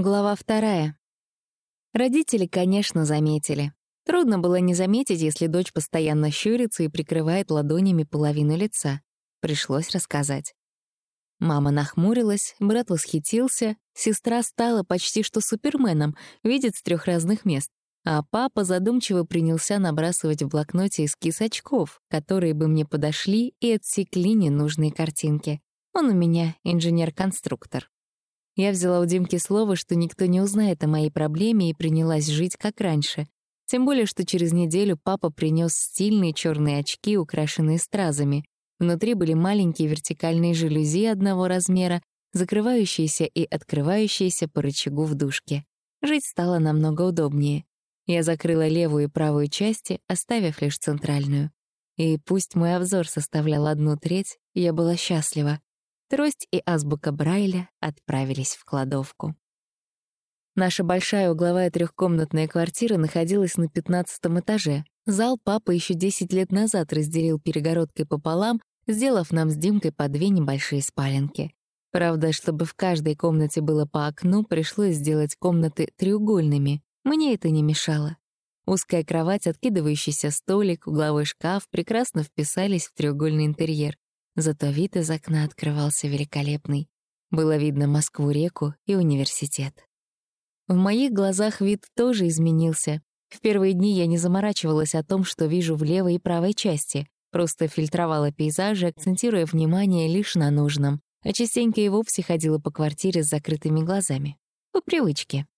Глава вторая. Родители, конечно, заметили. Трудно было не заметить, если дочь постоянно щурится и прикрывает ладонями половину лица. Пришлось рассказать. Мама нахмурилась, брат восхитился, сестра стала почти что суперменом, видит с трех разных мест, а папа задумчиво принялся набрасывать в блокноте эскиз очков, которые бы мне подошли и отсекли ненужные картинки. Он у меня инженер-конструктор. Я взяла у Димки слово, что никто не узнает о моей проблеме и принялась жить как раньше. Тем более, что через неделю папа принес стильные черные очки, украшенные стразами. Внутри были маленькие вертикальные жалюзи одного размера, закрывающиеся и открывающиеся по рычагу в душке. Жить стало намного удобнее. Я закрыла левую и правую части, оставив лишь центральную. И пусть мой обзор составлял одну треть, я была счастлива. Трость и азбука Брайля отправились в кладовку. Наша большая угловая трехкомнатная квартира находилась на пятнадцатом этаже. Зал папа еще 10 лет назад разделил перегородкой пополам, сделав нам с Димкой по две небольшие спаленки. Правда, чтобы в каждой комнате было по окну, пришлось сделать комнаты треугольными. Мне это не мешало. Узкая кровать, откидывающийся столик, угловой шкаф прекрасно вписались в треугольный интерьер. Зато вид из окна открывался великолепный. Было видно Москву-реку и университет. В моих глазах вид тоже изменился. В первые дни я не заморачивалась о том, что вижу в левой и правой части, просто фильтровала пейзажи, акцентируя внимание лишь на нужном, а частенько и вовсе ходила по квартире с закрытыми глазами. По привычке.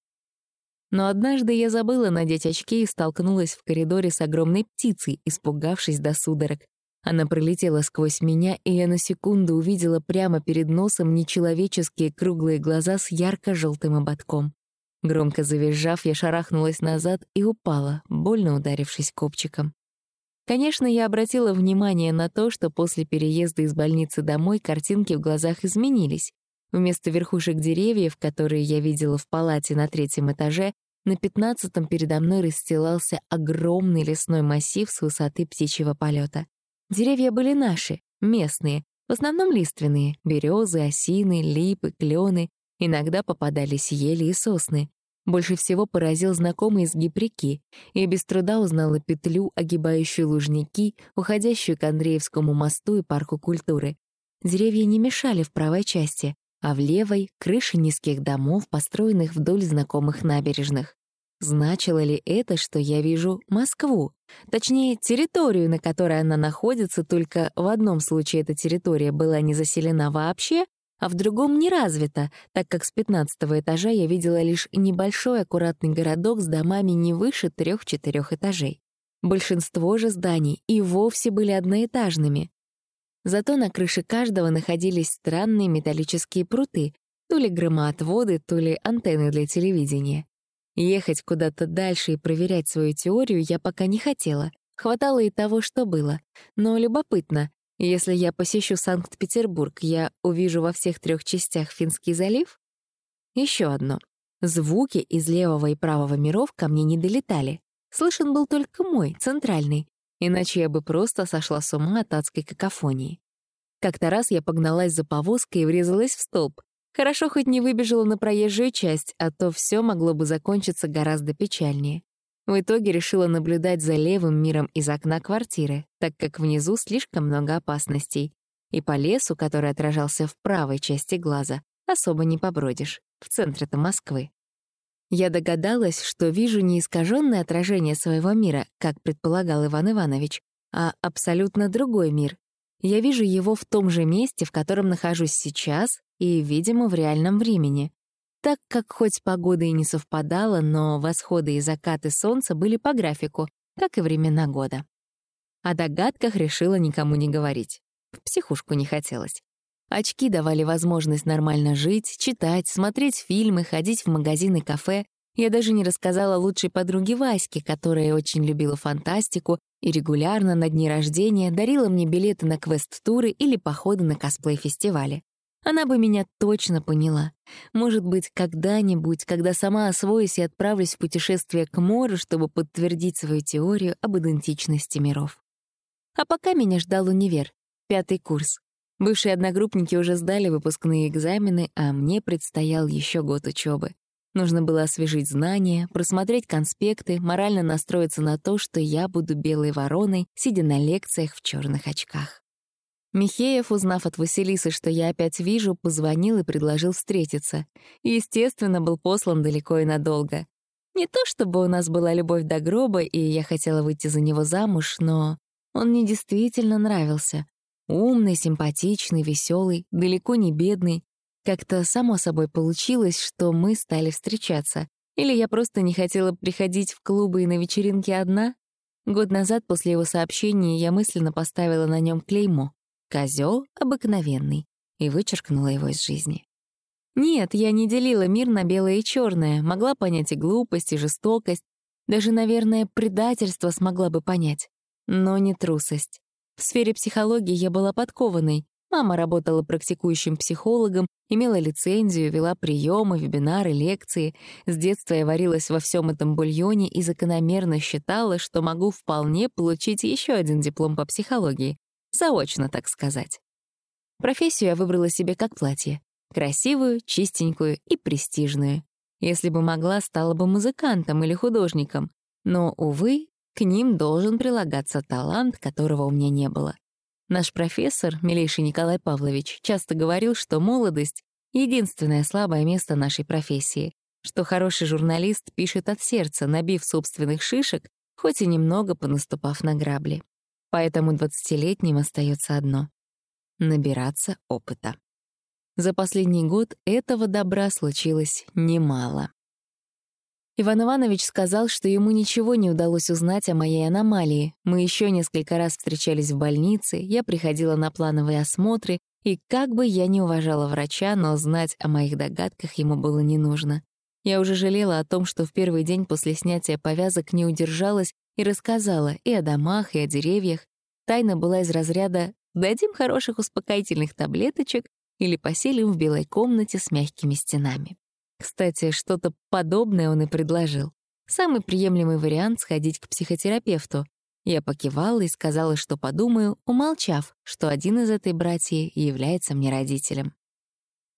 Но однажды я забыла надеть очки и столкнулась в коридоре с огромной птицей, испугавшись до судорог. Она пролетела сквозь меня, и я на секунду увидела прямо перед носом нечеловеческие круглые глаза с ярко желтым ободком. Громко завизжав, я шарахнулась назад и упала, больно ударившись копчиком. Конечно, я обратила внимание на то, что после переезда из больницы домой картинки в глазах изменились. Вместо верхушек деревьев, которые я видела в палате на третьем этаже, на пятнадцатом передо мной расстилался огромный лесной массив с высоты птичьего полета. Деревья были наши, местные, в основном лиственные — березы, осины, липы, клены, иногда попадались ели и сосны. Больше всего поразил знакомый изгиб реки. Я без труда узнала петлю, огибающую лужники, уходящую к Андреевскому мосту и парку культуры. Деревья не мешали в правой части, а в левой — крыши низких домов, построенных вдоль знакомых набережных. Значило ли это, что я вижу Москву? Точнее, территорию, на которой она находится, только в одном случае эта территория была не заселена вообще, а в другом не развита, так как с пятнадцатого этажа я видела лишь небольшой аккуратный городок с домами не выше трех-четырех этажей. Большинство же зданий и вовсе были одноэтажными. Зато на крыше каждого находились странные металлические пруты, то ли громоотводы, то ли антенны для телевидения. Ехать куда-то дальше и проверять свою теорию я пока не хотела. Хватало и того, что было. Но любопытно, если я посещу Санкт-Петербург, я увижу во всех трех частях Финский залив? Еще одно. Звуки из левого и правого миров ко мне не долетали. Слышен был только мой, центральный, иначе я бы просто сошла с ума от адской какофонии. Как-то раз я погналась за повозкой и врезалась в столб. Хорошо хоть не выбежала на проезжую часть, а то все могло бы закончиться гораздо печальнее. В итоге решила наблюдать за левым миром из окна квартиры, так как внизу слишком много опасностей. И по лесу, который отражался в правой части глаза, особо не побродишь, в центре-то Москвы. Я догадалась, что вижу не искаженное отражение своего мира, как предполагал Иван Иванович, а абсолютно другой мир. Я вижу его в том же месте, в котором нахожусь сейчас, и, видимо, в реальном времени. Так как хоть погода и не совпадала, но восходы и закаты солнца были по графику, как и времена года. О догадках решила никому не говорить. В психушку не хотелось. Очки давали возможность нормально жить, читать, смотреть фильмы, ходить в магазины кафе. Я даже не рассказала лучшей подруге Ваське, которая очень любила фантастику и регулярно на дни рождения дарила мне билеты на квест-туры или походы на косплей-фестивали. Она бы меня точно поняла. Может быть, когда-нибудь, когда сама освоюсь и отправлюсь в путешествие к морю, чтобы подтвердить свою теорию об идентичности миров. А пока меня ждал универ, пятый курс. Бывшие одногруппники уже сдали выпускные экзамены, а мне предстоял еще год учебы. Нужно было освежить знания, просмотреть конспекты, морально настроиться на то, что я буду белой вороной, сидя на лекциях в черных очках. Михеев, узнав от Василисы, что я опять вижу, позвонил и предложил встретиться. Естественно, был послан далеко и надолго. Не то чтобы у нас была любовь до гроба, и я хотела выйти за него замуж, но он мне действительно нравился. Умный, симпатичный, веселый, далеко не бедный. Как-то само собой получилось, что мы стали встречаться. Или я просто не хотела приходить в клубы и на вечеринки одна? Год назад после его сообщения я мысленно поставила на нем клеймо «Козёл обыкновенный» и вычеркнула его из жизни. Нет, я не делила мир на белое и черное, могла понять и глупость, и жестокость, даже, наверное, предательство смогла бы понять, но не трусость. В сфере психологии я была подкованной. Мама работала практикующим психологом, имела лицензию, вела приемы, вебинары, лекции. С детства я варилась во всем этом бульоне и закономерно считала, что могу вполне получить еще один диплом по психологии. Заочно, так сказать. Профессию я выбрала себе как платье. Красивую, чистенькую и престижную. Если бы могла, стала бы музыкантом или художником. Но, увы, к ним должен прилагаться талант, которого у меня не было. Наш профессор, милейший Николай Павлович, часто говорил, что молодость — единственное слабое место нашей профессии, что хороший журналист пишет от сердца, набив собственных шишек, хоть и немного понаступав на грабли. Поэтому двадцатилетним остается одно — набираться опыта. За последний год этого добра случилось немало. Иван Иванович сказал, что ему ничего не удалось узнать о моей аномалии. Мы еще несколько раз встречались в больнице, я приходила на плановые осмотры, и как бы я не уважала врача, но знать о моих догадках ему было не нужно. Я уже жалела о том, что в первый день после снятия повязок не удержалась и рассказала и о домах, и о деревьях. Тайна была из разряда «дадим хороших успокоительных таблеточек или поселим в белой комнате с мягкими стенами». Кстати, что-то подобное он и предложил. Самый приемлемый вариант — сходить к психотерапевту. Я покивала и сказала, что подумаю, умолчав, что один из этой братьи является мне родителем.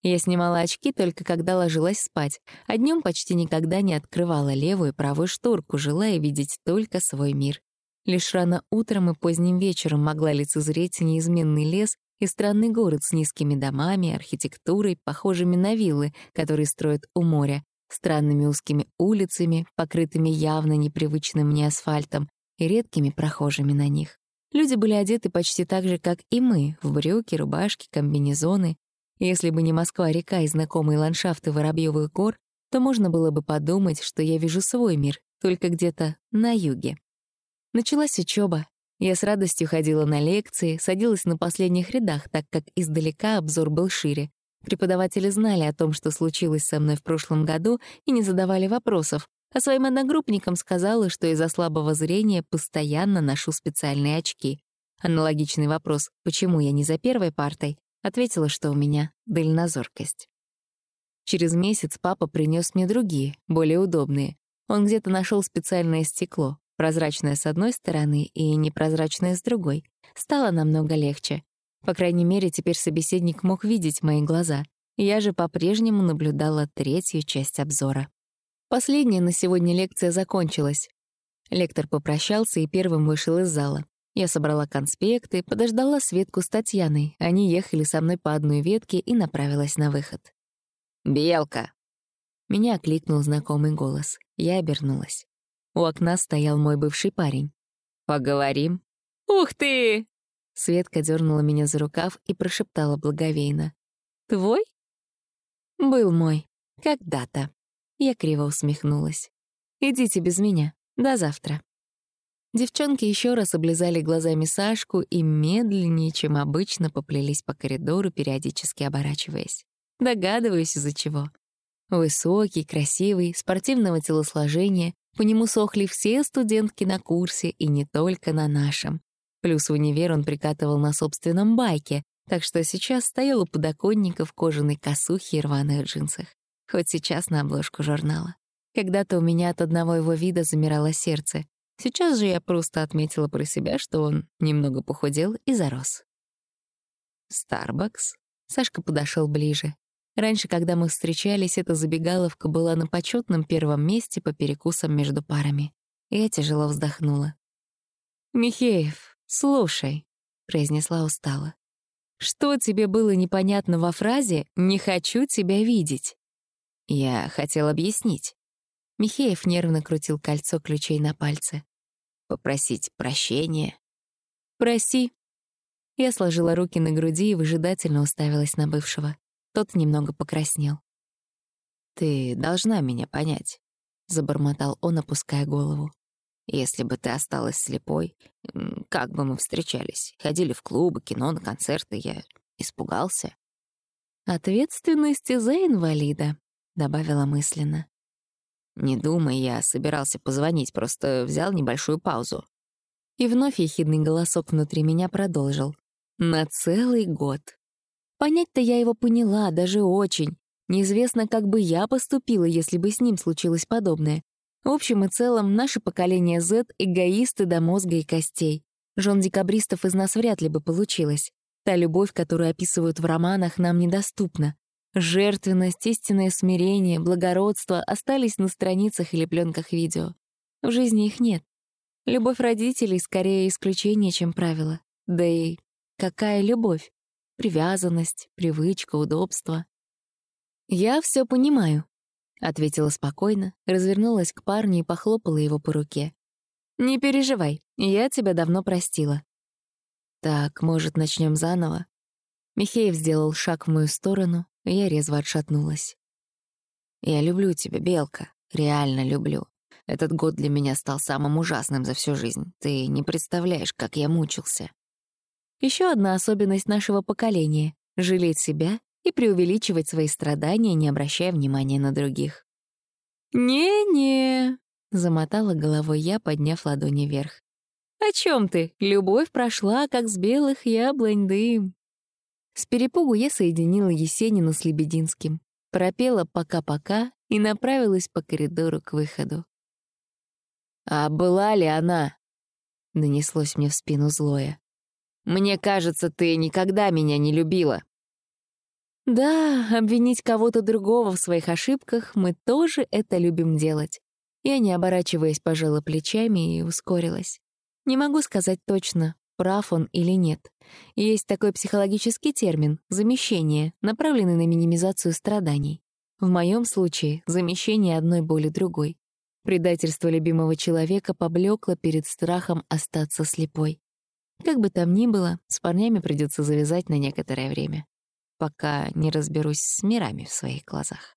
Я снимала очки только когда ложилась спать, а днем почти никогда не открывала левую и правую шторку, желая видеть только свой мир. Лишь рано утром и поздним вечером могла лицезреть неизменный лес и странный город с низкими домами, архитектурой, похожими на виллы, которые строят у моря, странными узкими улицами, покрытыми явно непривычным мне асфальтом, и редкими прохожими на них. Люди были одеты почти так же, как и мы, в брюки, рубашки, комбинезоны. Если бы не Москва-река и знакомые ландшафты Воробьёвых гор, то можно было бы подумать, что я вижу свой мир, только где-то на юге. Началась учеба, я с радостью ходила на лекции, садилась на последних рядах, так как издалека обзор был шире. Преподаватели знали о том, что случилось со мной в прошлом году, и не задавали вопросов, а своим одногруппникам сказала, что из-за слабого зрения постоянно ношу специальные очки. Аналогичный вопрос «почему я не за первой партой?» ответила, что у меня дальнозоркость. Через месяц папа принес мне другие, более удобные. Он где-то нашел специальное стекло, прозрачная с одной стороны и непрозрачная с другой, стало намного легче. По крайней мере, теперь собеседник мог видеть мои глаза. Я же по-прежнему наблюдала третью часть обзора. Последняя на сегодня лекция закончилась. Лектор попрощался и первым вышел из зала. Я собрала конспекты, подождала Светку с Татьяной. Они ехали со мной по одной ветке и направилась на выход. «Белка!» Меня окликнул знакомый голос. Я обернулась. У окна стоял мой бывший парень. «Поговорим?» «Ух ты!» Светка дернула меня за рукав и прошептала благовейно. «Твой?» «Был мой. Когда-то». Я криво усмехнулась. «Идите без меня. До завтра». Девчонки еще раз облизали глазами Сашку и медленнее, чем обычно, поплелись по коридору, периодически оборачиваясь. Догадываюсь, из-за чего. Высокий, красивый, спортивного телосложения, по нему сохли все студентки на курсе, и не только на нашем. Плюс в универ он прикатывал на собственном байке, так что сейчас стоял у подоконника в кожаной косухе и рваных джинсах. Хоть сейчас на обложку журнала. Когда-то у меня от одного его вида замирало сердце. Сейчас же я просто отметила про себя, что он немного похудел и зарос. «Старбакс?» Сашка подошел ближе. Раньше, когда мы встречались, эта забегаловка была на почетном первом месте по перекусам между парами. Я тяжело вздохнула. «Михеев, слушай», — произнесла устало. «Что тебе было непонятно во фразе «не хочу тебя видеть»?» Я хотел объяснить. Михеев нервно крутил кольцо ключей на пальце. Попросить прощения. «Проси». Я сложила руки на груди и выжидательно уставилась на бывшего. Тот немного покраснел. «Ты должна меня понять», — забормотал он, опуская голову. «Если бы ты осталась слепой, как бы мы встречались? Ходили в клубы, кино, на концерты, я испугался». «Ответственности за инвалида», — добавила мысленно. «Не думай, я собирался позвонить, просто взял небольшую паузу». И вновь ехидный голосок внутри меня продолжил. «На целый год». Понять-то я его поняла, даже очень. Неизвестно, как бы я поступила, если бы с ним случилось подобное. В общем и целом, наше поколение Z — эгоисты до мозга и костей. Жен декабристов из нас вряд ли бы получилось. Та любовь, которую описывают в романах, нам недоступна. Жертвенность, истинное смирение, благородство остались на страницах или пленках видео. В жизни их нет. Любовь родителей скорее исключение, чем правило. Да и какая любовь? Привязанность, привычка, удобство. «Я все понимаю», — ответила спокойно, развернулась к парню и похлопала его по руке. «Не переживай, я тебя давно простила». «Так, может, начнем заново?» Михеев сделал шаг в мою сторону, и я резво отшатнулась. «Я люблю тебя, Белка, реально люблю. Этот год для меня стал самым ужасным за всю жизнь. Ты не представляешь, как я мучился. Еще одна особенность нашего поколения — жалеть себя и преувеличивать свои страдания, не обращая внимания на других. «Не-не», — замотала головой я, подняв ладони вверх. «О чем ты? Любовь прошла, как с белых яблонь дым». С перепугу я соединила Есенина с Лебединским, пропела «пока-пока» и направилась по коридору к выходу. «А была ли она?» — донеслось мне в спину злое. Мне кажется, ты никогда меня не любила». Да, обвинить кого-то другого в своих ошибках мы тоже это любим делать. Я, не оборачиваясь, пожала плечами и ускорилась. Не могу сказать точно, прав он или нет. Есть такой психологический термин — замещение, направленный на минимизацию страданий. В моем случае — замещение одной боли другой. Предательство любимого человека поблекло перед страхом остаться слепой. Как бы там ни было, с парнями придется завязать на некоторое время, пока не разберусь с мирами в своих глазах.